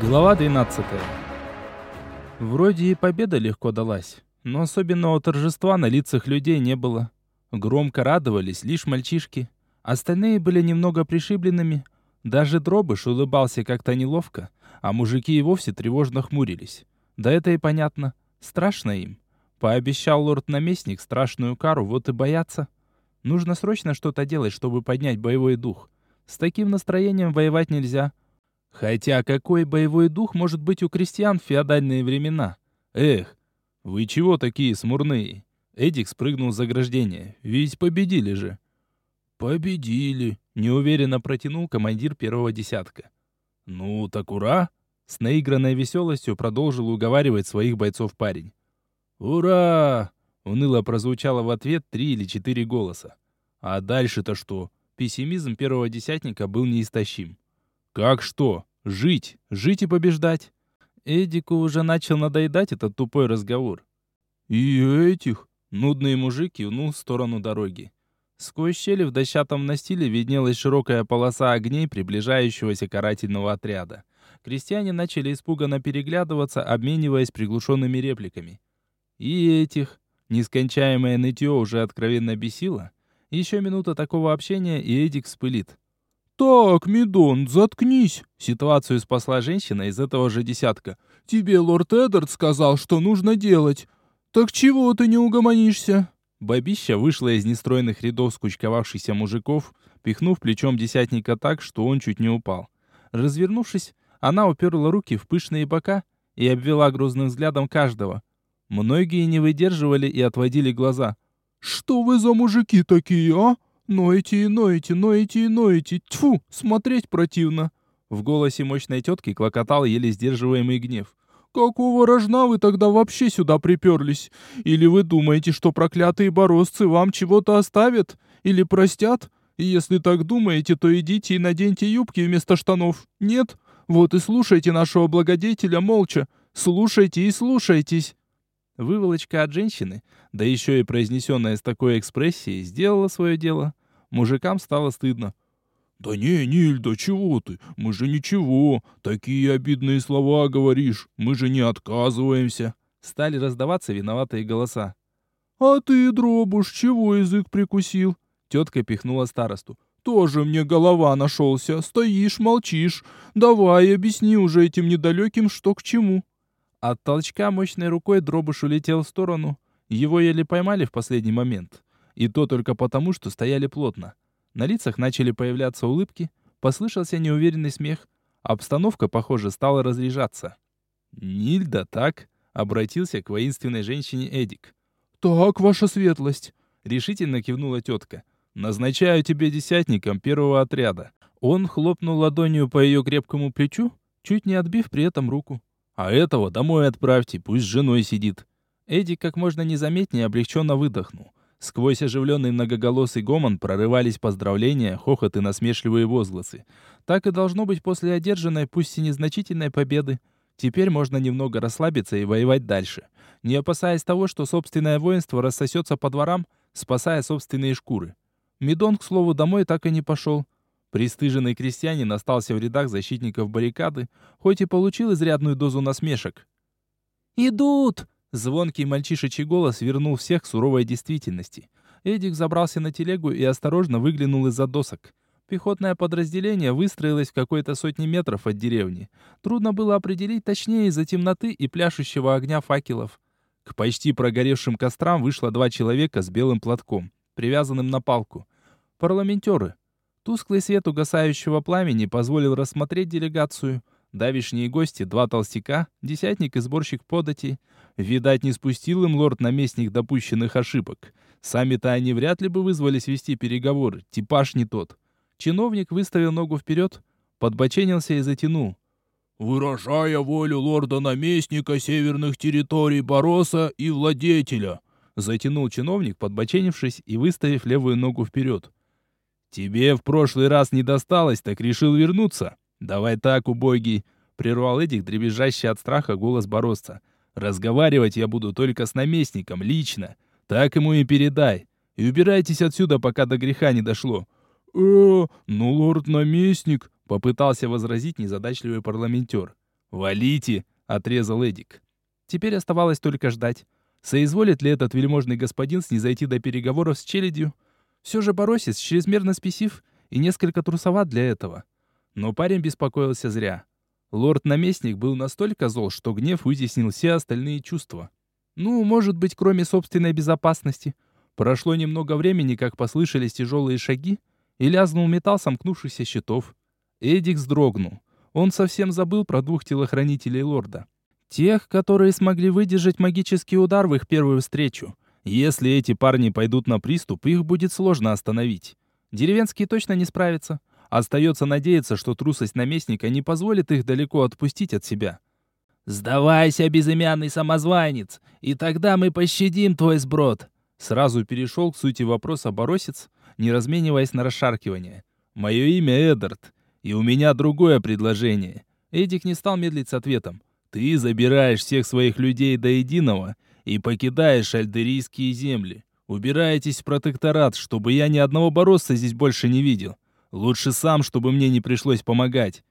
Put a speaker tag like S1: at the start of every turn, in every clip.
S1: Глава 12. Вроде и победа легко далась, но особенного торжества на лицах людей не было. Громко радовались лишь мальчишки. Остальные были немного пришибленными. Даже Дробыш улыбался как-то неловко, а мужики и вовсе тревожно хмурились. Да это и понятно. Страшно им. Пообещал лорд-наместник страшную кару, вот и боятся. Нужно срочно что-то делать, чтобы поднять боевой дух. С таким настроением воевать нельзя. Хотя какой боевой дух может быть у крестьян в феодальные времена? Эх, вы чего такие смурные? Эдик спрыгнул с заграждения. Ведь победили же. Победили, неуверенно протянул командир первого десятка. Ну, так ура! С наигранной веселостью продолжил уговаривать своих бойцов парень. «Ура!» — уныло прозвучало в ответ три или четыре голоса. «А дальше-то что?» Пессимизм первого десятника был неистощим. Как что? Жить, жить и побеждать. Эдику уже начал надоедать этот тупой разговор. И этих нудный мужик кивнул в сторону дороги. Сквозь щели в дощатом настиле виднелась широкая полоса огней приближающегося карательного отряда. Крестьяне начали испуганно переглядываться, обмениваясь приглушенными репликами. И этих. Нескончаемое нытье уже откровенно бесило. Еще минута такого общения, и Эдик вспылит. «Так, Мидон, заткнись!» Ситуацию спасла женщина из этого же десятка. «Тебе лорд Эддард сказал, что нужно делать. Так чего ты не угомонишься?» Бабища вышла из нестроенных рядов скучковавшихся мужиков, пихнув плечом десятника так, что он чуть не упал. Развернувшись, она уперла руки в пышные бока и обвела грозным взглядом каждого. Многие не выдерживали и отводили глаза. «Что вы за мужики такие, а? Ноете и ноете, ноете и ноете. Тьфу, смотреть противно. В голосе мощной тетки клокотал еле сдерживаемый гнев. «Какого рожна вы тогда вообще сюда приперлись? Или вы думаете, что проклятые борозцы вам чего-то оставят? Или простят? И если так думаете, то идите и наденьте юбки вместо штанов. Нет? Вот и слушайте нашего благодетеля молча. Слушайте и слушайтесь». Выволочка от женщины, да еще и произнесенная с такой экспрессией, сделала свое дело. Мужикам стало стыдно. «Да не, Нильда, чего ты? Мы же ничего. Такие обидные слова говоришь. Мы же не отказываемся». Стали раздаваться виноватые голоса. «А ты, дробуш, чего язык прикусил?» Тетка пихнула старосту. «Тоже мне голова нашелся. Стоишь, молчишь. Давай, объясни уже этим недалеким, что к чему». От толчка мощной рукой дробыш улетел в сторону. Его еле поймали в последний момент. И то только потому, что стояли плотно. На лицах начали появляться улыбки, послышался неуверенный смех. Обстановка, похоже, стала разряжаться. «Нильда, так?» — обратился к воинственной женщине Эдик. «Так, ваша светлость!» — решительно кивнула тетка. «Назначаю тебе десятником первого отряда». Он хлопнул ладонью по ее крепкому плечу, чуть не отбив при этом руку. А этого домой отправьте, пусть с женой сидит. Эдик как можно незаметнее облегченно выдохнул. Сквозь оживленный многоголосый гомон прорывались поздравления, хохот и насмешливые возгласы. Так и должно быть после одержанной, пусть и незначительной победы. Теперь можно немного расслабиться и воевать дальше, не опасаясь того, что собственное воинство рассосется по дворам, спасая собственные шкуры. Медон, к слову, домой так и не пошел. Пристыженный крестьянин остался в рядах защитников баррикады, хоть и получил изрядную дозу насмешек. «Идут!» Звонкий мальчишечий голос вернул всех к суровой действительности. Эдик забрался на телегу и осторожно выглянул из-за досок. Пехотное подразделение выстроилось в какой-то сотни метров от деревни. Трудно было определить точнее из-за темноты и пляшущего огня факелов. К почти прогоревшим кострам вышло два человека с белым платком, привязанным на палку. Парламентеры. Тусклый свет угасающего пламени позволил рассмотреть делегацию. Давишние гости, два толстяка, десятник и сборщик подати. Видать, не спустил им лорд-наместник допущенных ошибок. Сами-то они вряд ли бы вызвались вести переговоры, типаж не тот. Чиновник выставил ногу вперед, подбоченился и затянул. «Выражая волю лорда-наместника северных территорий Бороса и владетеля», затянул чиновник, подбоченившись и выставив левую ногу вперед. «Тебе в прошлый раз не досталось, так решил вернуться. Давай так, убогий!» — прервал Эдик, дребезжащий от страха голос Боросца. «Разговаривать я буду только с наместником, лично. Так ему и передай. И убирайтесь отсюда, пока до греха не дошло». «Э, ну, лорд-наместник», — попытался возразить незадачливый парламентер. «Валите!» — отрезал Эдик. Теперь оставалось только ждать. Соизволит ли этот вельможный господин снизойти до переговоров с челядью? Все же Боросец чрезмерно спесив и несколько трусоват для этого. Но парень беспокоился зря. Лорд-наместник был настолько зол, что гнев вытеснил все остальные чувства. Ну, может быть, кроме собственной безопасности. Прошло немного времени, как послышались тяжелые шаги, и лязнул металл сомкнувшихся щитов. Эдик вздрогнул. Он совсем забыл про двух телохранителей лорда. Тех, которые смогли выдержать магический удар в их первую встречу. Если эти парни пойдут на приступ, их будет сложно остановить. Деревенские точно не справятся. Остается надеяться, что трусость наместника не позволит их далеко отпустить от себя. «Сдавайся, безымянный самозванец, и тогда мы пощадим твой сброд!» Сразу перешел к сути вопроса Боросец, не размениваясь на расшаркивание. «Мое имя Эдард, и у меня другое предложение». Эдик не стал медлить с ответом. «Ты забираешь всех своих людей до единого и покидаешь альдерийские земли. Убираетесь в протекторат, чтобы я ни одного боросца здесь больше не видел. Лучше сам, чтобы мне не пришлось помогать».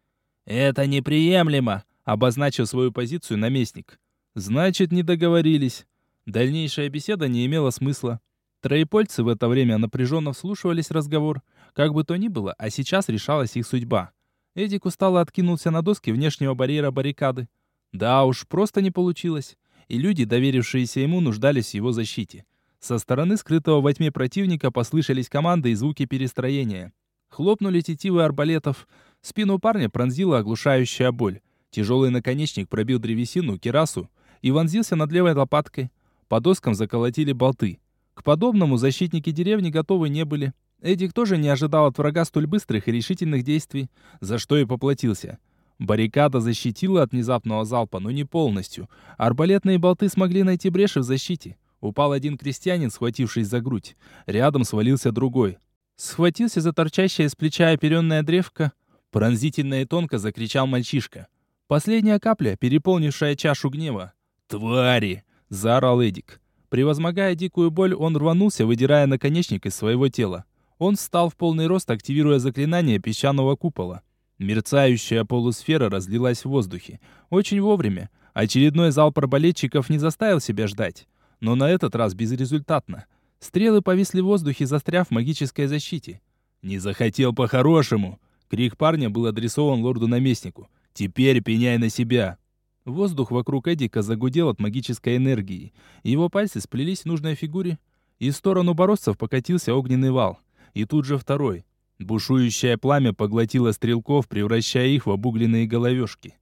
S1: «Это неприемлемо», — обозначил свою позицию наместник. «Значит, не договорились». Дальнейшая беседа не имела смысла. Троепольцы в это время напряженно вслушивались в разговор. Как бы то ни было, а сейчас решалась их судьба. Эдик устало откинулся на доски внешнего барьера баррикады. Да уж, просто не получилось и люди, доверившиеся ему, нуждались в его защите. Со стороны скрытого во тьме противника послышались команды и звуки перестроения. Хлопнули тетивы арбалетов. Спину парня пронзила оглушающая боль. Тяжелый наконечник пробил древесину, керасу и вонзился над левой лопаткой. По доскам заколотили болты. К подобному защитники деревни готовы не были. Эдик тоже не ожидал от врага столь быстрых и решительных действий, за что и поплатился. Баррикада защитила от внезапного залпа, но не полностью. Арбалетные болты смогли найти бреши в защите. Упал один крестьянин, схватившись за грудь. Рядом свалился другой. Схватился за торчащее с плеча оперенная древко. Пронзительно и тонко закричал мальчишка. Последняя капля, переполнившая чашу гнева. «Твари!» — заорал Эдик. Превозмогая дикую боль, он рванулся, выдирая наконечник из своего тела. Он встал в полный рост, активируя заклинание песчаного купола. Мерцающая полусфера разлилась в воздухе. Очень вовремя. Очередной залп арбалетчиков не заставил себя ждать. Но на этот раз безрезультатно. Стрелы повисли в воздухе, застряв в магической защите. «Не захотел по-хорошему!» Крик парня был адресован лорду-наместнику. «Теперь пеняй на себя!» Воздух вокруг Эдика загудел от магической энергии. Его пальцы сплелись в нужной фигуре, и в сторону боросцев покатился огненный вал. И тут же второй. Бушующее пламя поглотило стрелков, превращая их в обугленные головешки.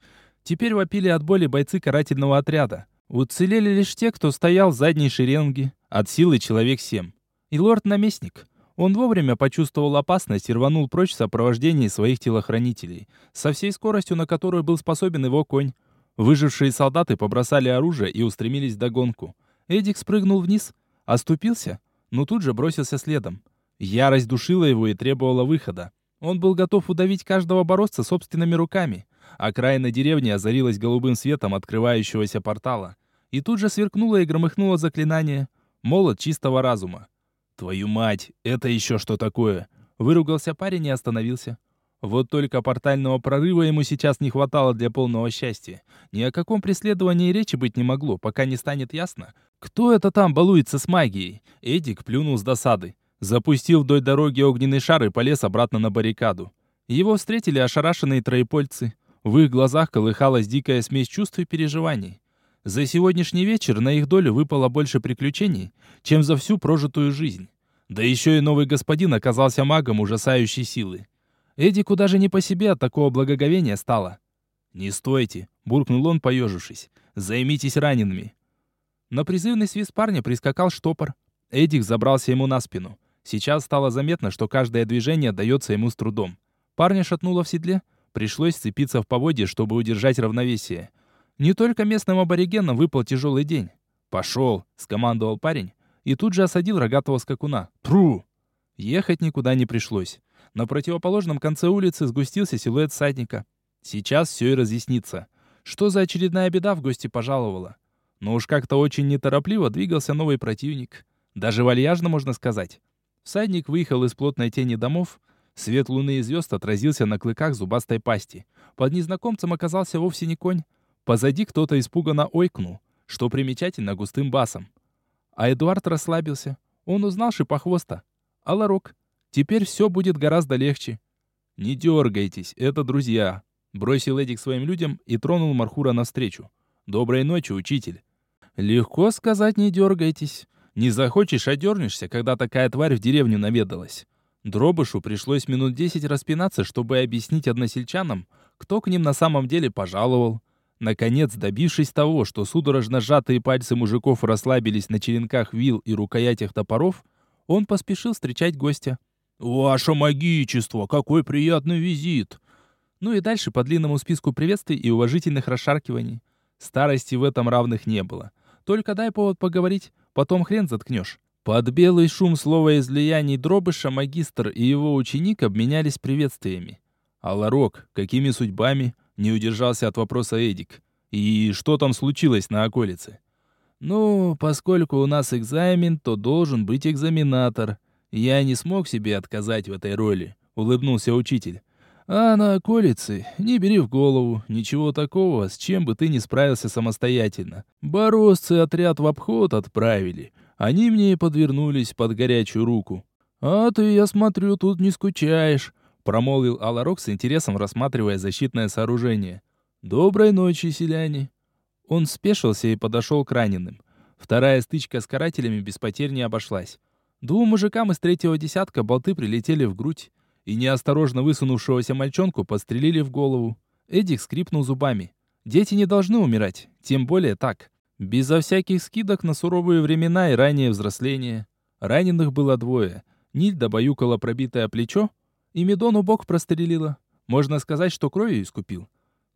S1: Теперь вопили от боли бойцы карательного отряда. Уцелели лишь те, кто стоял в задней шеренге, от силы человек семь. И лорд-наместник. Он вовремя почувствовал опасность и рванул прочь в сопровождении своих телохранителей, со всей скоростью, на которую был способен его конь. Выжившие солдаты побросали оружие и устремились в догонку. Эдик спрыгнул вниз, оступился, но тут же бросился следом. Ярость душила его и требовала выхода. Он был готов удавить каждого боросца собственными руками. Окраина деревни озарилась голубым светом открывающегося портала. И тут же сверкнуло и громыхнуло заклинание. Молот чистого разума. «Твою мать, это еще что такое?» Выругался парень и остановился. Вот только портального прорыва ему сейчас не хватало для полного счастья. Ни о каком преследовании речи быть не могло, пока не станет ясно, кто это там балуется с магией. Эдик плюнул с досады. Запустил вдоль дороги огненный шар и полез обратно на баррикаду. Его встретили ошарашенные троепольцы. В их глазах колыхалась дикая смесь чувств и переживаний. За сегодняшний вечер на их долю выпало больше приключений, чем за всю прожитую жизнь. Да еще и новый господин оказался магом ужасающей силы. Эдику даже не по себе от такого благоговения стало. «Не стойте!» — буркнул он, поежившись. «Займитесь ранеными!» На призывный свист парня прискакал штопор. Эдик забрался ему на спину. Сейчас стало заметно, что каждое движение дается ему с трудом. Парня шатнуло в седле. Пришлось сцепиться в поводье, чтобы удержать равновесие. Не только местным аборигенам выпал тяжелый день. «Пошел!» — скомандовал парень. И тут же осадил рогатого скакуна. «Пру!» Ехать никуда не пришлось. На противоположном конце улицы сгустился силуэт всадника. Сейчас все и разъяснится. Что за очередная беда в гости пожаловала? Но уж как-то очень неторопливо двигался новый противник. Даже вальяжно, можно сказать. Всадник выехал из плотной тени домов, Свет луны и звезд отразился на клыках зубастой пасти. Под незнакомцем оказался вовсе не конь. Позади кто-то испуганно ойкнул, что примечательно густым басом. А Эдуард расслабился. Он узнал шипохвоста. Аларок. Теперь все будет гораздо легче. «Не дергайтесь, это друзья», — бросил Эдик своим людям и тронул Мархура навстречу. «Доброй ночи, учитель». «Легко сказать, не дергайтесь. Не захочешь, одернешься, когда такая тварь в деревню наведалась». Дробышу пришлось минут десять распинаться, чтобы объяснить односельчанам, кто к ним на самом деле пожаловал. Наконец, добившись того, что судорожно сжатые пальцы мужиков расслабились на черенках вил и рукоятях топоров, он поспешил встречать гостя. «Ваше магичество, какой приятный визит!» Ну и дальше по длинному списку приветствий и уважительных расшаркиваний. Старости в этом равных не было. Только дай повод поговорить, потом хрен заткнешь. Под белый шум слова излияний дробыша магистр и его ученик обменялись приветствиями. «Аларок, какими судьбами?» — не удержался от вопроса Эдик. «И что там случилось на околице?» «Ну, поскольку у нас экзамен, то должен быть экзаменатор. Я не смог себе отказать в этой роли», — улыбнулся учитель. «А на околице не бери в голову, ничего такого, с чем бы ты не справился самостоятельно. Боросцы отряд в обход отправили, они мне и подвернулись под горячую руку. «А ты, я смотрю, тут не скучаешь», — промолвил Аларок с интересом, рассматривая защитное сооружение. «Доброй ночи, селяне». Он спешился и подошел к раненым. Вторая стычка с карателями без потерь не обошлась. Двум мужикам из третьего десятка болты прилетели в грудь, и неосторожно высунувшегося мальчонку подстрелили в голову. Эдик скрипнул зубами. Дети не должны умирать, тем более так. Безо всяких скидок на суровые времена и раннее взросление. Раненых было двое. Нильда баюкала пробитое плечо, и Медону бок прострелила. Можно сказать, что кровью искупил.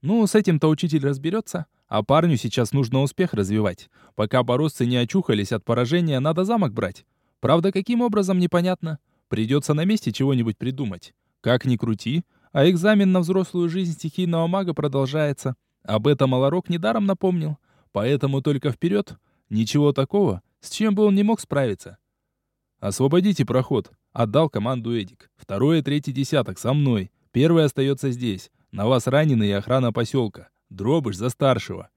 S1: Ну, с этим-то учитель разберется, а парню сейчас нужно успех развивать. Пока боросцы не очухались от поражения, надо замок брать. Правда, каким образом, непонятно. Придется на месте чего-нибудь придумать. Как ни крути, а экзамен на взрослую жизнь стихийного мага продолжается. Об этом Аларок недаром напомнил. Поэтому только вперед. Ничего такого, с чем бы он не мог справиться. «Освободите проход», — отдал команду Эдик. «Второй и третий десяток со мной. Первый остается здесь. На вас раненый и охрана поселка. Дробыш за старшего».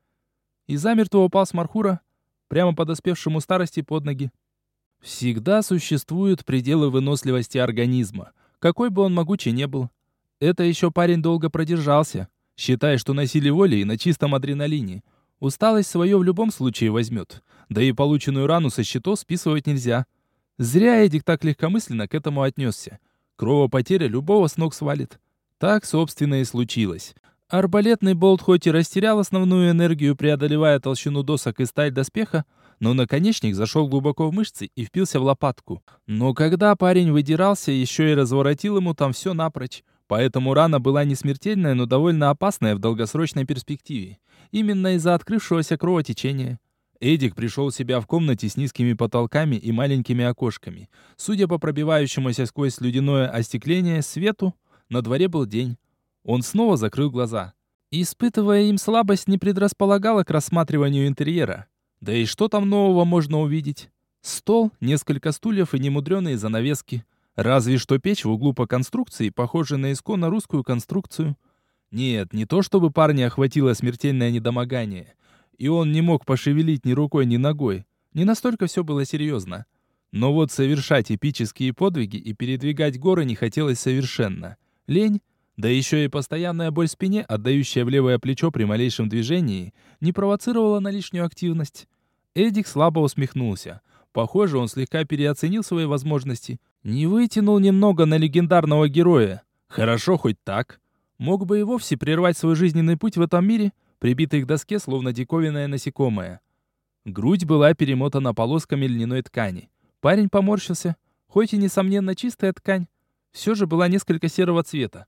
S1: И замертво упал с Мархура, прямо подоспевшему старости под ноги. Всегда существуют пределы выносливости организма, какой бы он могучий не был. Это еще парень долго продержался, считая, что на силе воли и на чистом адреналине — Усталость свое в любом случае возьмет. Да и полученную рану со счетов списывать нельзя. Зря Эдик так легкомысленно к этому отнесся. Кровопотеря любого с ног свалит. Так, собственно, и случилось. Арбалетный болт хоть и растерял основную энергию, преодолевая толщину досок и сталь доспеха, но наконечник зашел глубоко в мышцы и впился в лопатку. Но когда парень выдирался, еще и разворотил ему там все напрочь. Поэтому рана была не смертельная, но довольно опасная в долгосрочной перспективе. Именно из-за открывшегося кровотечения. Эдик пришел в себя в комнате с низкими потолками и маленькими окошками. Судя по пробивающемуся сквозь ледяное остекление свету, на дворе был день. Он снова закрыл глаза. Испытывая им слабость, не предрасполагала к рассматриванию интерьера. Да и что там нового можно увидеть? Стол, несколько стульев и немудреные занавески — Разве что печь в углу по конструкции, похожая на исконно русскую конструкцию. Нет, не то чтобы парня охватило смертельное недомогание. И он не мог пошевелить ни рукой, ни ногой. Не настолько все было серьезно. Но вот совершать эпические подвиги и передвигать горы не хотелось совершенно. Лень, да еще и постоянная боль в спине, отдающая в левое плечо при малейшем движении, не провоцировала на лишнюю активность. Эдик слабо усмехнулся. Похоже, он слегка переоценил свои возможности. Не вытянул немного на легендарного героя. Хорошо хоть так. Мог бы и вовсе прервать свой жизненный путь в этом мире, прибитый к доске, словно диковинное насекомое. Грудь была перемотана полосками льняной ткани. Парень поморщился. Хоть и, несомненно, чистая ткань, все же была несколько серого цвета.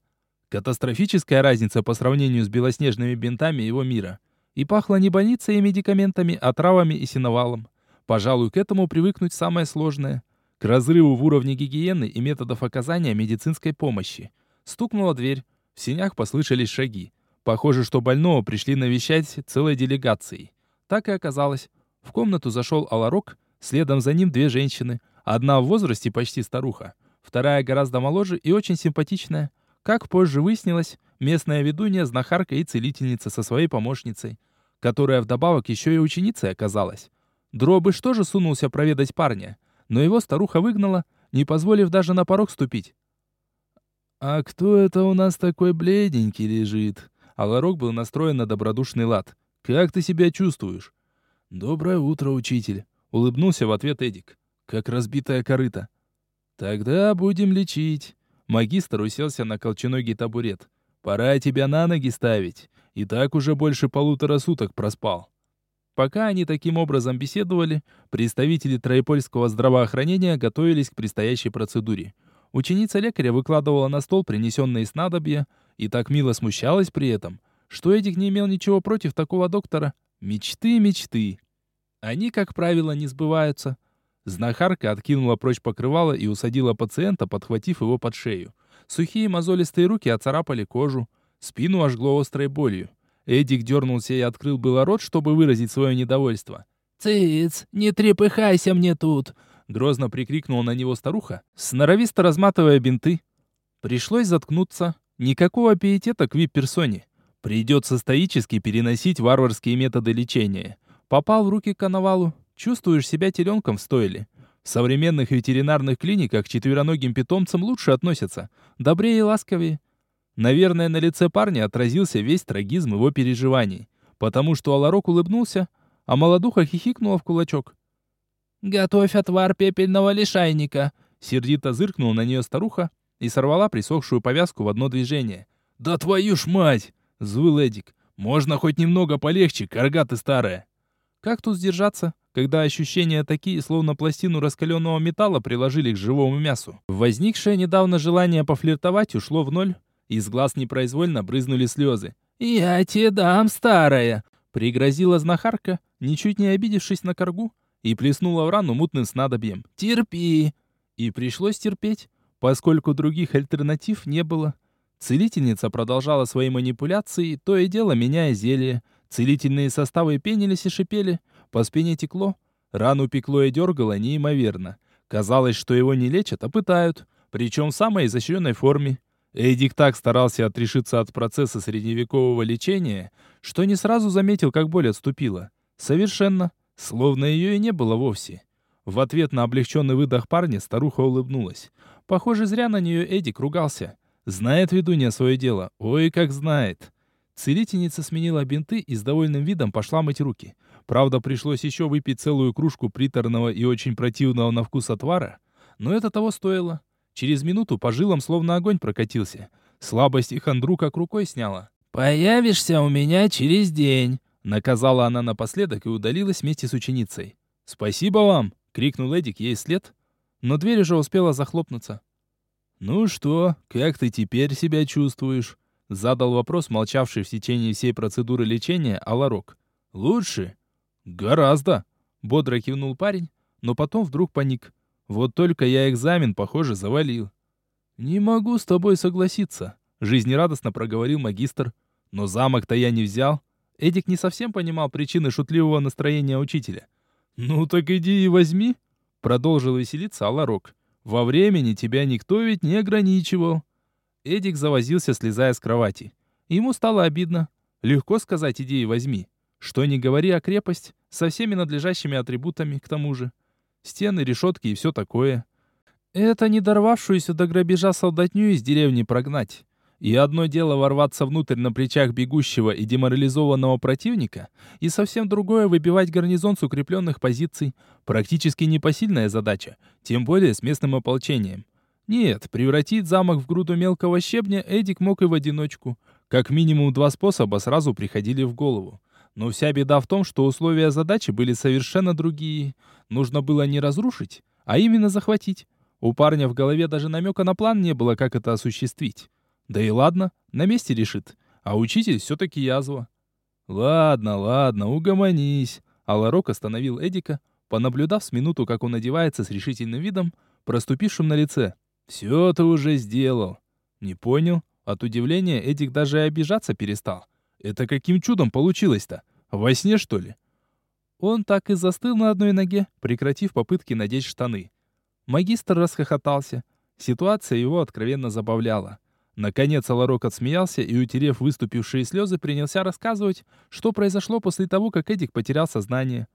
S1: Катастрофическая разница по сравнению с белоснежными бинтами его мира. И пахло не больницей и медикаментами, а травами и синовалом. Пожалуй, к этому привыкнуть самое сложное к разрыву в уровне гигиены и методов оказания медицинской помощи. Стукнула дверь. В синях послышались шаги. Похоже, что больного пришли навещать целой делегацией. Так и оказалось. В комнату зашел Аларок, следом за ним две женщины. Одна в возрасте почти старуха, вторая гораздо моложе и очень симпатичная. Как позже выяснилось, местная ведунья, знахарка и целительница со своей помощницей, которая вдобавок еще и ученицей оказалась. Дробыш тоже сунулся проведать парня, но его старуха выгнала, не позволив даже на порог ступить. «А кто это у нас такой бледненький лежит?» Аларок был настроен на добродушный лад. «Как ты себя чувствуешь?» «Доброе утро, учитель», — улыбнулся в ответ Эдик. «Как разбитая корыта». «Тогда будем лечить». Магистр уселся на колченогий табурет. «Пора тебя на ноги ставить. И так уже больше полутора суток проспал». Пока они таким образом беседовали, представители троепольского здравоохранения готовились к предстоящей процедуре. Ученица лекаря выкладывала на стол принесенные снадобья и так мило смущалась при этом, что Эдик не имел ничего против такого доктора. Мечты, мечты. Они, как правило, не сбываются. Знахарка откинула прочь покрывало и усадила пациента, подхватив его под шею. Сухие мозолистые руки оцарапали кожу. Спину ожгло острой болью. Эдик дернулся и открыл было рот, чтобы выразить свое недовольство.
S2: «Циц, не трепыхайся мне тут!»
S1: Грозно прикрикнула на него старуха, сноровисто разматывая бинты. Пришлось заткнуться. Никакого пиетета к вип-персоне. Придется стоически переносить варварские методы лечения. Попал в руки к коновалу, чувствуешь себя теленком в стойле. В современных ветеринарных клиниках четвероногим питомцам лучше относятся, добрее и ласковее. Наверное, на лице парня отразился весь трагизм его переживаний, потому что Аларок улыбнулся, а молодуха хихикнула в кулачок.
S2: «Готовь отвар пепельного лишайника!»
S1: Сердито зыркнула на нее старуха и сорвала присохшую повязку в одно движение. «Да твою ж мать!» — взвыл Эдик. «Можно хоть немного полегче, карга ты старая!» Как тут сдержаться, когда ощущения такие, словно пластину раскаленного металла приложили к живому мясу? Возникшее недавно желание пофлиртовать ушло в ноль, из глаз непроизвольно брызнули слезы.
S2: «Я тебе дам, старая!»
S1: — пригрозила знахарка, ничуть не обидевшись на коргу, и плеснула в рану мутным снадобьем.
S2: «Терпи!»
S1: И пришлось терпеть, поскольку других альтернатив не было. Целительница продолжала свои манипуляции, то и дело меняя зелье. Целительные составы пенились и шипели, по спине текло, рану пекло и дергало неимоверно. Казалось, что его не лечат, а пытают, причем в самой изощренной форме. Эдик так старался отрешиться от процесса средневекового лечения, что не сразу заметил, как боль отступила. Совершенно. Словно ее и не было вовсе. В ответ на облегченный выдох парня старуха улыбнулась. Похоже, зря на нее Эдик ругался. Знает ведунья свое дело. Ой, как знает. Целительница сменила бинты и с довольным видом пошла мыть руки. Правда, пришлось еще выпить целую кружку приторного и очень противного на вкус отвара, но это того стоило. Через минуту по жилам словно огонь прокатился. Слабость и хандру как рукой сняла.
S2: «Появишься у меня через день»,
S1: Наказала она напоследок и удалилась вместе с ученицей. «Спасибо вам!» — крикнул Эдик ей след, но дверь уже успела захлопнуться. «Ну что, как ты теперь себя чувствуешь?» — задал вопрос, молчавший в течение всей процедуры лечения Аларок. «Лучше?» «Гораздо!» — бодро кивнул парень, но потом вдруг паник. «Вот только я экзамен, похоже, завалил». «Не могу с тобой согласиться», — жизнерадостно проговорил магистр. «Но замок-то я не взял. Эдик не совсем понимал причины шутливого настроения учителя. «Ну так иди и возьми», — продолжил веселиться Аларок. «Во времени тебя никто ведь не ограничивал». Эдик завозился, слезая с кровати. Ему стало обидно. Легко сказать «иди и возьми». Что не говори, а крепость, со всеми надлежащими атрибутами, к тому же. Стены, решетки и все такое. Это не дорвавшуюся до грабежа солдатню из деревни прогнать. И одно дело ворваться внутрь на плечах бегущего и деморализованного противника, и совсем другое выбивать гарнизон с укрепленных позиций. Практически непосильная задача, тем более с местным ополчением. Нет, превратить замок в груду мелкого щебня Эдик мог и в одиночку. Как минимум два способа сразу приходили в голову. Но вся беда в том, что условия задачи были совершенно другие. Нужно было не разрушить, а именно захватить. У парня в голове даже намека на план не было, как это осуществить. Да и ладно, на месте решит. А учитель все-таки язва. Ладно, ладно, угомонись. Аларок остановил Эдика, понаблюдав с минуту, как он одевается с решительным видом, проступившим на лице. «Все ты уже сделал». «Не понял». От удивления Эдик даже и обижаться перестал. «Это каким чудом получилось-то? Во сне, что ли?» Он так и застыл на одной ноге, прекратив попытки надеть штаны. Магистр расхохотался. Ситуация его откровенно забавляла. Наконец Аларок отсмеялся и, утерев выступившие слезы, принялся рассказывать, что произошло после того, как Эдик потерял сознание.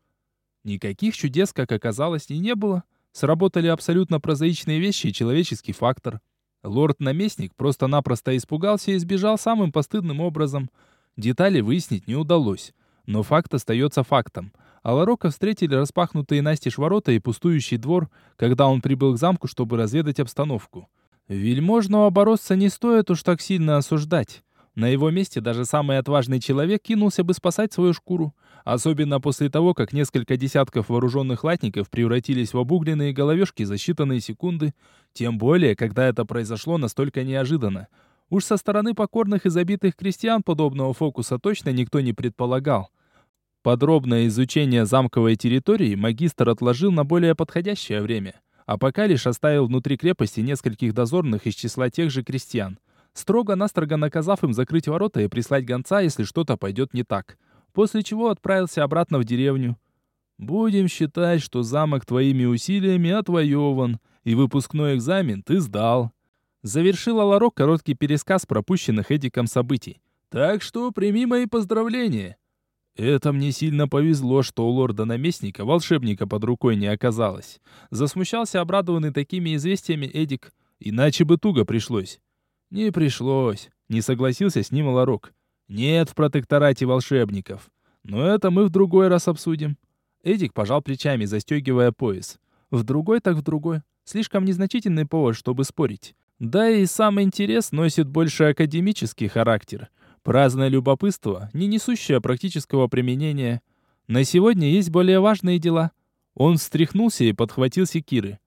S1: Никаких чудес, как оказалось, и не было. Сработали абсолютно прозаичные вещи и человеческий фактор. Лорд-наместник просто-напросто испугался и сбежал самым постыдным образом. Детали выяснить не удалось. Но факт остается фактом. Аларока встретили распахнутые настежь ворота и пустующий двор, когда он прибыл к замку, чтобы разведать обстановку. Вельможного оборотца не стоит уж так сильно осуждать. На его месте даже самый отважный человек кинулся бы спасать свою шкуру. Особенно после того, как несколько десятков вооруженных латников превратились в обугленные головешки за считанные секунды. Тем более, когда это произошло настолько неожиданно. Уж со стороны покорных и забитых крестьян подобного фокуса точно никто не предполагал. Подробное изучение замковой территории магистр отложил на более подходящее время а пока лишь оставил внутри крепости нескольких дозорных из числа тех же крестьян, строго-настрого наказав им закрыть ворота и прислать гонца, если что-то пойдет не так, после чего отправился обратно в деревню. «Будем считать, что замок твоими усилиями отвоеван, и выпускной экзамен ты сдал». Завершила Ларок короткий пересказ пропущенных Эдиком событий. «Так что прими мои поздравления». Это мне сильно повезло, что у лорда-наместника волшебника под рукой не оказалось. Засмущался обрадованный такими известиями Эдик. Иначе бы туго пришлось. Не пришлось. Не согласился с ним Ларок. Нет в протекторате волшебников. Но это мы в другой раз обсудим. Эдик пожал плечами, застегивая пояс. В другой так в другой. Слишком незначительный повод, чтобы спорить. Да и сам интерес носит больше академический характер. Праздное любопытство, не несущее практического применения. На сегодня есть более важные дела. Он встряхнулся и подхватил секиры.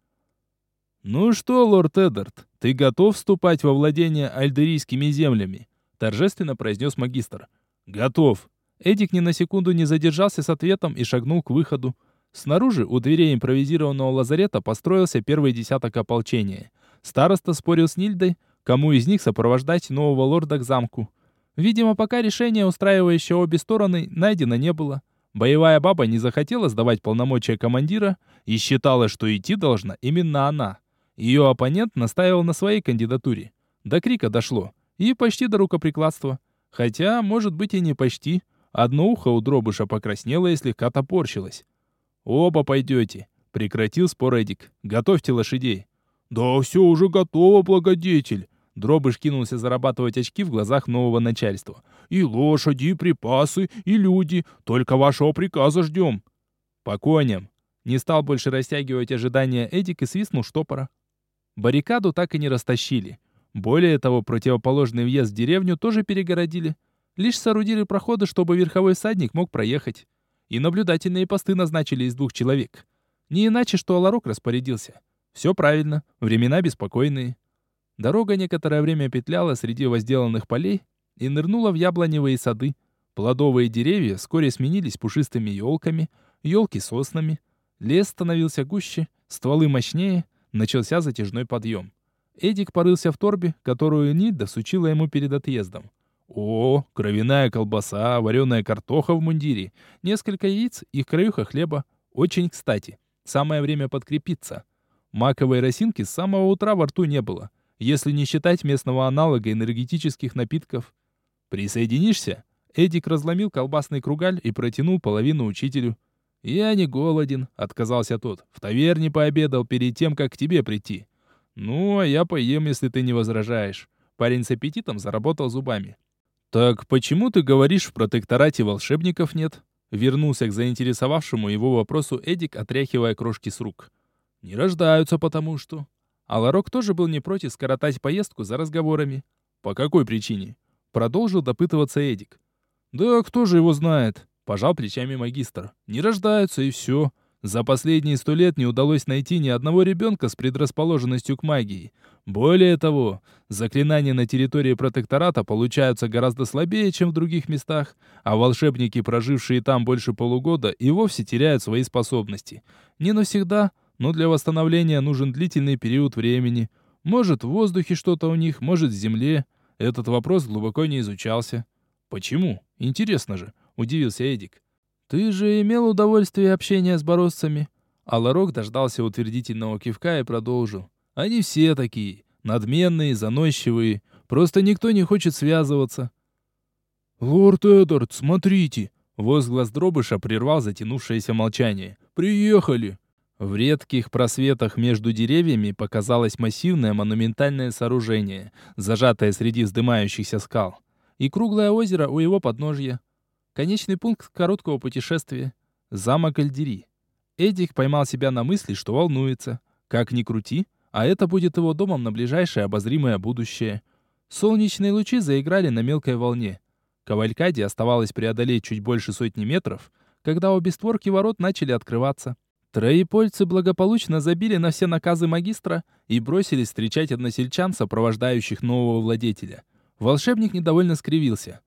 S1: «Ну что, лорд Эддард, ты готов вступать во владение альдерийскими землями?» торжественно произнес магистр. «Готов». Эдик ни на секунду не задержался с ответом и шагнул к выходу. Снаружи, у дверей импровизированного лазарета, построился первый десяток ополчения. Староста спорил с Нильдой, кому из них сопровождать нового лорда к замку. Видимо, пока решение, устраивающее обе стороны, найдено не было. Боевая баба не захотела сдавать полномочия командира и считала, что идти должна именно она. Ее оппонент настаивал на своей кандидатуре. До крика дошло. И почти до рукоприкладства. Хотя, может быть, и не почти. Одно ухо у дробыша покраснело и слегка топорщилось. «Оба пойдете», — прекратил спор Эдик. «Готовьте лошадей». «Да все уже готово, благодетель», Дробыш кинулся зарабатывать очки в глазах нового начальства. «И лошади, и припасы, и люди. Только вашего приказа ждем». «По коням». Не стал больше растягивать ожидания Эдик и свистнул штопора. Баррикаду так и не растащили. Более того, противоположный въезд в деревню тоже перегородили. Лишь соорудили проходы, чтобы верховой всадник мог проехать. И наблюдательные посты назначили из двух человек. Не иначе, что Аларок распорядился. Все правильно, времена беспокойные. Дорога некоторое время петляла среди возделанных полей и нырнула в яблоневые сады. Плодовые деревья вскоре сменились пушистыми елками, елки соснами. Лес становился гуще, стволы мощнее, начался затяжной подъем. Эдик порылся в торбе, которую Нида сучила ему перед отъездом. О, кровяная колбаса, вареная картоха в мундире, несколько яиц и краюха хлеба. Очень кстати. Самое время подкрепиться. Маковой росинки с самого утра во рту не было если не считать местного аналога энергетических напитков. Присоединишься? Эдик разломил колбасный кругаль и протянул половину учителю. «Я не голоден», — отказался тот. «В таверне пообедал перед тем, как к тебе прийти». «Ну, а я поем, если ты не возражаешь». Парень с аппетитом заработал зубами. «Так почему ты говоришь, в протекторате волшебников нет?» Вернулся к заинтересовавшему его вопросу Эдик, отряхивая крошки с рук. «Не рождаются, потому что...» А Ларок тоже был не против скоротать поездку за разговорами. По какой причине? Продолжил допытываться Эдик. Да кто же его знает? Пожал плечами магистр. Не рождаются и все. За последние сто лет не удалось найти ни одного ребенка с предрасположенностью к магии. Более того, заклинания на территории протектората получаются гораздо слабее, чем в других местах, а волшебники, прожившие там больше полугода, и вовсе теряют свои способности. Не навсегда, но для восстановления нужен длительный период времени. Может, в воздухе что-то у них, может, в земле. Этот вопрос глубоко не изучался. Почему? Интересно же, удивился Эдик. Ты же имел удовольствие общения с боросцами. А Ларок дождался утвердительного кивка и продолжил. Они все такие, надменные, заносчивые, просто никто не хочет связываться. «Лорд Эддард, смотрите!» Возглас дробыша прервал затянувшееся молчание. «Приехали!» В редких просветах между деревьями показалось массивное монументальное сооружение, зажатое среди вздымающихся скал, и круглое озеро у его подножья. Конечный пункт короткого путешествия — замок Эльдери. Эдик поймал себя на мысли, что волнуется. Как ни крути, а это будет его домом на ближайшее обозримое будущее. Солнечные лучи заиграли на мелкой волне. Кавалькаде оставалось преодолеть чуть больше сотни метров, когда обе створки ворот начали открываться. Троепольцы благополучно забили на все наказы магистра и бросились встречать односельчан, сопровождающих нового владетеля. Волшебник недовольно скривился.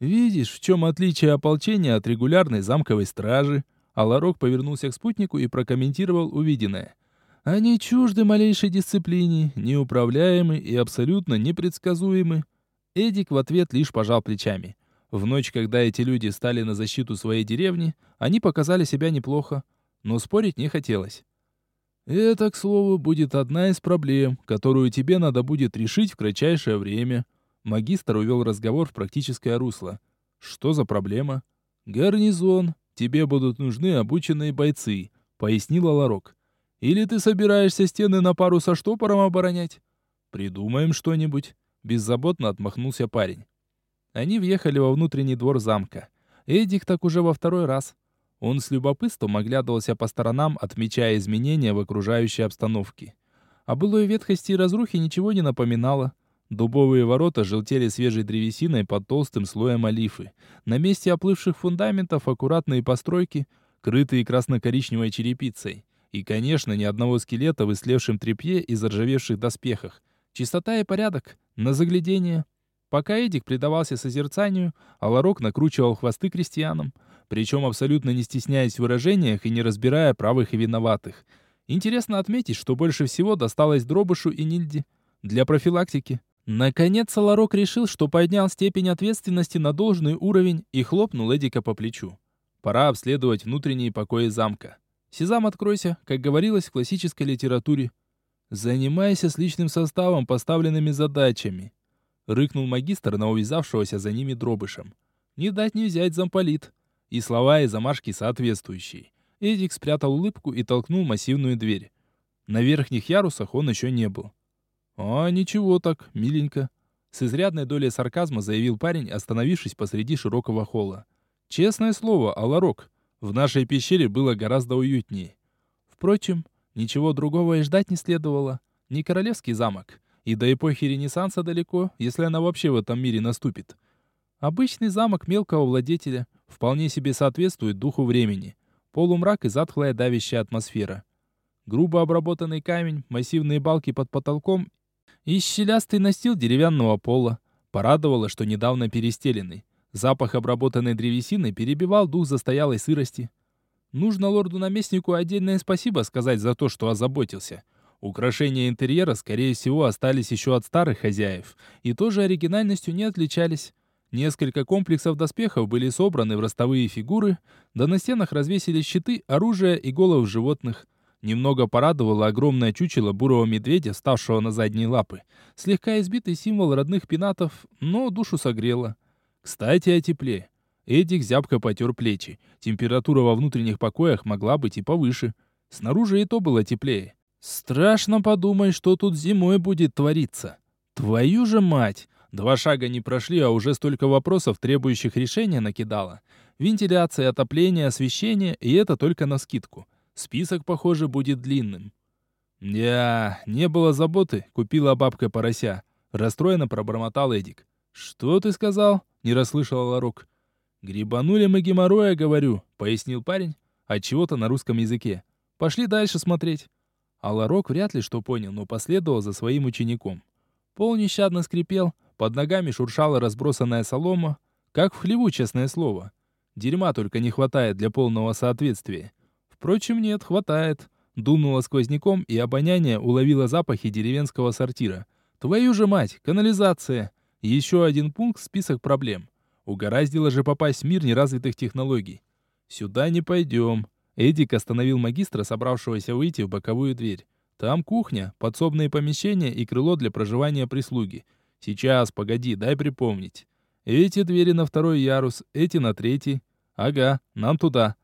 S1: «Видишь, в чем отличие ополчения от регулярной замковой стражи?» Аларок повернулся к спутнику и прокомментировал увиденное. «Они чужды малейшей дисциплине, неуправляемы и абсолютно непредсказуемы». Эдик в ответ лишь пожал плечами. В ночь, когда эти люди стали на защиту своей деревни, они показали себя неплохо но спорить не хотелось. Это, к слову, будет одна из проблем, которую тебе надо будет решить в кратчайшее время. Магистр увел разговор в практическое русло. Что за проблема? Гарнизон. Тебе будут нужны обученные бойцы, пояснила Ларок. Или ты собираешься стены на пару со штопором оборонять? Придумаем что-нибудь. Беззаботно отмахнулся парень. Они въехали во внутренний двор замка. Эдик так уже во второй раз. Он с любопытством оглядывался по сторонам, отмечая изменения в окружающей обстановке. О былой ветхости и разрухе ничего не напоминало. Дубовые ворота желтели свежей древесиной под толстым слоем олифы. На месте оплывших фундаментов аккуратные постройки, крытые красно-коричневой черепицей. И, конечно, ни одного скелета в ислевшем тряпье и заржавевших доспехах. Чистота и порядок. На заглядение. Пока Эдик предавался созерцанию, а Ларок накручивал хвосты крестьянам — причем абсолютно не стесняясь в выражениях и не разбирая правых и виноватых. Интересно отметить, что больше всего досталось Дробышу и Нильде для профилактики. Наконец Соларок решил, что поднял степень ответственности на должный уровень и хлопнул Эдика по плечу. Пора обследовать внутренние покои замка. «Сезам, откройся», как говорилось в классической литературе. «Занимайся с личным составом поставленными задачами», — рыкнул магистр на увязавшегося за ними дробышем. «Не дать не взять замполит. И слова и замашки соответствующие. Эдик спрятал улыбку и толкнул массивную дверь. На верхних ярусах он еще не был. «А, ничего так, миленько», — с изрядной долей сарказма заявил парень, остановившись посреди широкого холла. «Честное слово, Аларок, в нашей пещере было гораздо уютнее. Впрочем, ничего другого и ждать не следовало. Не королевский замок. И до эпохи Ренессанса далеко, если она вообще в этом мире наступит. Обычный замок мелкого владетеля, вполне себе соответствует духу времени. Полумрак и затхлая давящая атмосфера. Грубо обработанный камень, массивные балки под потолком и щелястый настил деревянного пола. Порадовало, что недавно перестеленный. Запах обработанной древесины перебивал дух застоялой сырости. Нужно лорду-наместнику отдельное спасибо сказать за то, что озаботился. Украшения интерьера, скорее всего, остались еще от старых хозяев, и тоже оригинальностью не отличались. Несколько комплексов доспехов были собраны в ростовые фигуры, да на стенах развесили щиты, оружие и головы животных. Немного порадовало огромное чучело бурого медведя, ставшего на задние лапы. Слегка избитый символ родных пенатов, но душу согрело. Кстати, о тепле. Эдик зябко потер плечи. Температура во внутренних покоях могла быть и повыше. Снаружи и то было теплее. Страшно подумать, что тут зимой будет твориться. Твою же мать! Два шага не прошли, а уже столько вопросов, требующих решения, накидала. Вентиляция, отопление, освещение, и это только на скидку. Список, похоже, будет длинным. «Я... не было заботы», — купила бабка порося. Расстроенно пробормотал Эдик. «Что ты сказал?» — не расслышала Ларук. «Грибанули мы геморроя, говорю», — пояснил парень, от чего то на русском языке. «Пошли дальше смотреть». А Ларок вряд ли что понял, но последовал за своим учеником. Пол нещадно скрипел, под ногами шуршала разбросанная солома, как в хлеву, честное слово. Дерьма только не хватает для полного соответствия. Впрочем, нет, хватает. Дунула сквозняком, и обоняние уловило запахи деревенского сортира. Твою же мать, канализация! Еще один пункт в список проблем. Угораздило же попасть в мир неразвитых технологий. Сюда не пойдем. Эдик остановил магистра, собравшегося выйти в боковую дверь. Там кухня, подсобные помещения и крыло для проживания прислуги. Сейчас, погоди, дай припомнить. Эти двери на второй ярус, эти на третий. Ага, нам туда.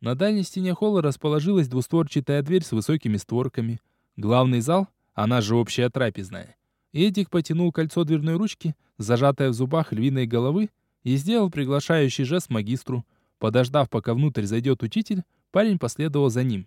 S1: На дальней стене холла расположилась двустворчатая дверь с высокими створками. Главный зал, она же общая трапезная. Эдик потянул кольцо дверной ручки, зажатое в зубах львиной головы, и сделал приглашающий жест магистру. Подождав, пока внутрь зайдет учитель, парень последовал за ним.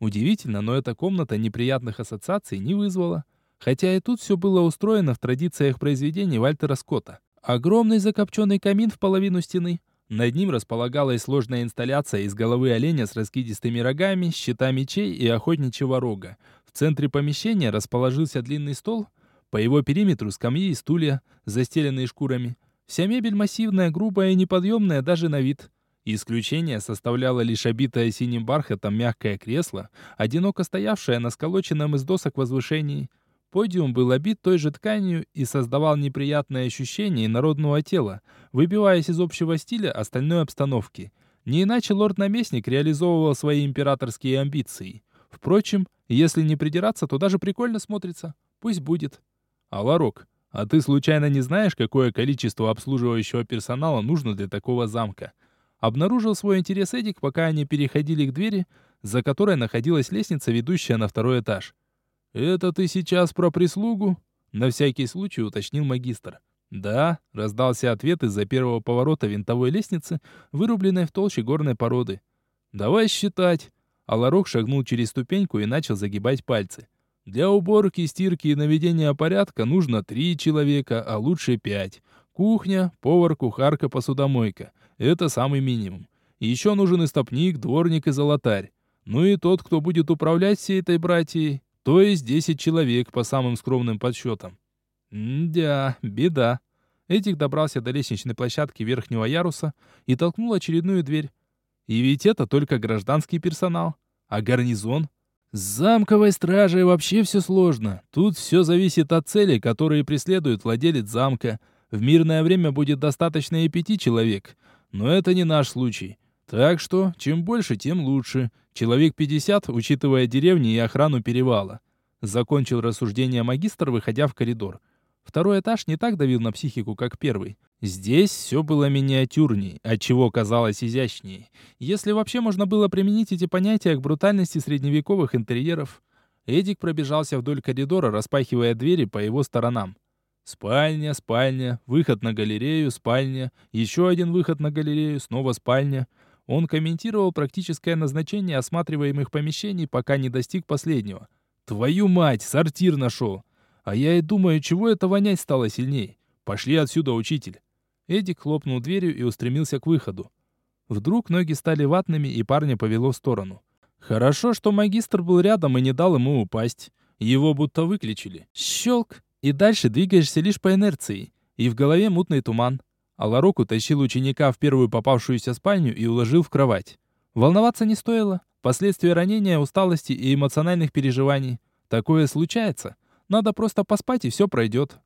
S1: Удивительно, но эта комната неприятных ассоциаций не вызвала. Хотя и тут все было устроено в традициях произведений Вальтера Скотта. Огромный закопченный камин в половину стены. Над ним располагалась сложная инсталляция из головы оленя с раскидистыми рогами, щита мечей и охотничьего рога. В центре помещения расположился длинный стол, по его периметру скамьи и стулья, застеленные шкурами. Вся мебель массивная, грубая и неподъемная даже на вид. Исключение составляло лишь обитое синим бархатом мягкое кресло, одиноко стоявшее на сколоченном из досок возвышении. Подиум был обит той же тканью и создавал неприятное ощущение народного тела, выбиваясь из общего стиля остальной обстановки. Не иначе лорд-наместник реализовывал свои императорские амбиции. Впрочем, если не придираться, то даже прикольно смотрится. Пусть будет. А Ларок, а ты случайно не знаешь, какое количество обслуживающего персонала нужно для такого замка? Обнаружил свой интерес Эдик, пока они переходили к двери, за которой находилась лестница, ведущая на второй этаж. «Это ты сейчас про прислугу?» На всякий случай уточнил магистр. «Да», — раздался ответ из-за первого поворота винтовой лестницы, вырубленной в толще горной породы. «Давай считать». Аларок шагнул через ступеньку и начал загибать пальцы. «Для уборки, стирки и наведения порядка нужно три человека, а лучше пять. Кухня, повар, кухарка, посудомойка. Это самый минимум. Еще нужен истопник, дворник и золотарь. Ну и тот, кто будет управлять всей этой братьей, то есть 10 человек по самым скромным подсчетам. Мдя, беда. Этик добрался до лестничной площадки верхнего яруса и толкнул очередную дверь. И ведь это только гражданский персонал. А гарнизон? С замковой стражей вообще все сложно. Тут все зависит от целей, которые преследует владелец замка. В мирное время будет достаточно и пяти человек. Но это не наш случай. Так что, чем больше, тем лучше. Человек 50, учитывая деревни и охрану перевала. Закончил рассуждение магистр, выходя в коридор. Второй этаж не так давил на психику, как первый. Здесь все было миниатюрней, отчего казалось изящнее. Если вообще можно было применить эти понятия к брутальности средневековых интерьеров. Эдик пробежался вдоль коридора, распахивая двери по его сторонам. Спальня, спальня, выход на галерею, спальня, еще один выход на галерею, снова спальня. Он комментировал практическое назначение осматриваемых помещений, пока не достиг последнего. «Твою мать, сортир нашел!» А я и думаю, чего это вонять стало сильней. Пошли отсюда, учитель. Эдик хлопнул дверью и устремился к выходу. Вдруг ноги стали ватными, и парня повело в сторону. Хорошо, что магистр был рядом и не дал ему упасть. Его будто выключили. Щелк! И дальше двигаешься лишь по инерции. И в голове мутный туман. Аларок утащил ученика в первую попавшуюся спальню и уложил в кровать. Волноваться не стоило. Последствия ранения, усталости и эмоциональных переживаний. Такое случается. Надо просто поспать, и все пройдет.